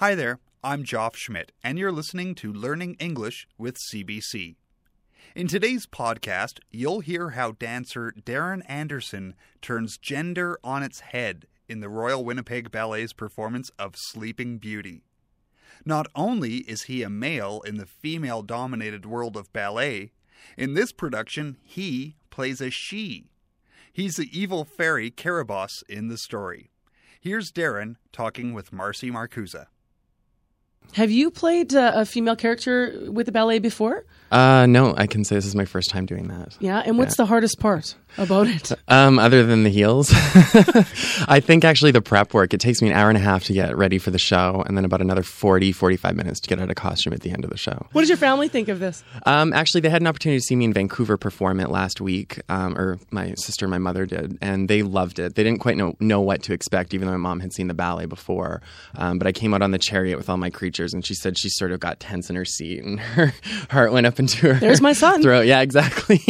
Hi there, I'm Joff Schmidt, and you're listening to Learning English with CBC. In today's podcast, you'll hear how dancer Darren Anderson turns gender on its head in the Royal Winnipeg Ballet's performance of Sleeping Beauty. Not only is he a male in the female dominated world of ballet, in this production, he plays a she. He's the evil fairy Carabosse in the story. Here's Darren talking with Marcy Markusa. Have you played uh, a female character with the ballet before? Uh, no, I can say this is my first time doing that. Yeah, and what's the hardest part about it? Um, other than the heels, I think actually the prep work, it takes me an hour and a half to get ready for the show and then about another 40, 45 minutes to get out of costume at the end of the show. What does your family think of this? Um, actually, they had an opportunity to see me in Vancouver perform it last week, um, or my sister and my mother did, and they loved it. They didn't quite know, know what to expect, even though my mom had seen the ballet before. Um, but I came out on the chariot with all my creatures, and she said she sort of got tense in her seat and her heart went up into her There's my son. throat. Yeah, exactly.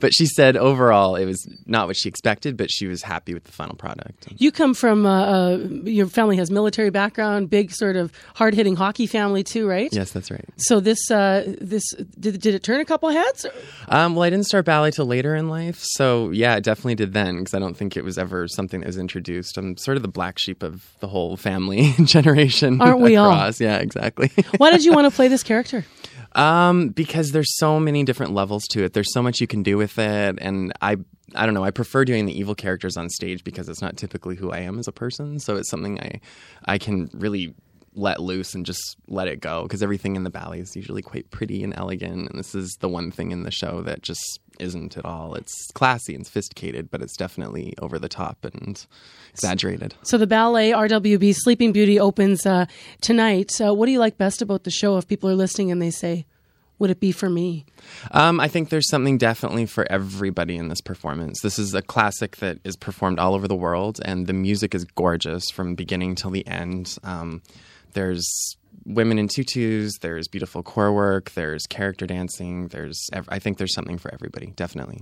but she said overall it was not what she expected, but she was happy with the final product. You come from uh, uh, your family has military background, big sort of hard hitting hockey family too, right? Yes, that's right. So this uh, this did, did it turn a couple heads? Um, well, I didn't start ballet till later in life, so yeah, it definitely did then because I don't think it was ever something that was introduced. I'm sort of the black sheep of the whole family generation. Aren't we all? across. Yeah, exactly. Why did you want to play this character? Um, because there's so many different levels to it. There's so much you can do with it, and I, I don't know. I prefer doing the evil characters on stage because it's not typically who I am as a person. So it's something I, I can really let loose and just let it go because everything in the ballet is usually quite pretty and elegant, and this is the one thing in the show that just isn't at all. It's classy and sophisticated, but it's definitely over the top and exaggerated. So the ballet RWB Sleeping Beauty opens uh, tonight. Uh, what do you like best about the show? If people are listening and they say, "Would it be for me?" Um, I think there's something definitely for everybody in this performance. This is a classic that is performed all over the world, and the music is gorgeous from beginning till the end. Um, there's women in tutus, there's beautiful corps work, there's character dancing, there's I think there's something for everybody, definitely.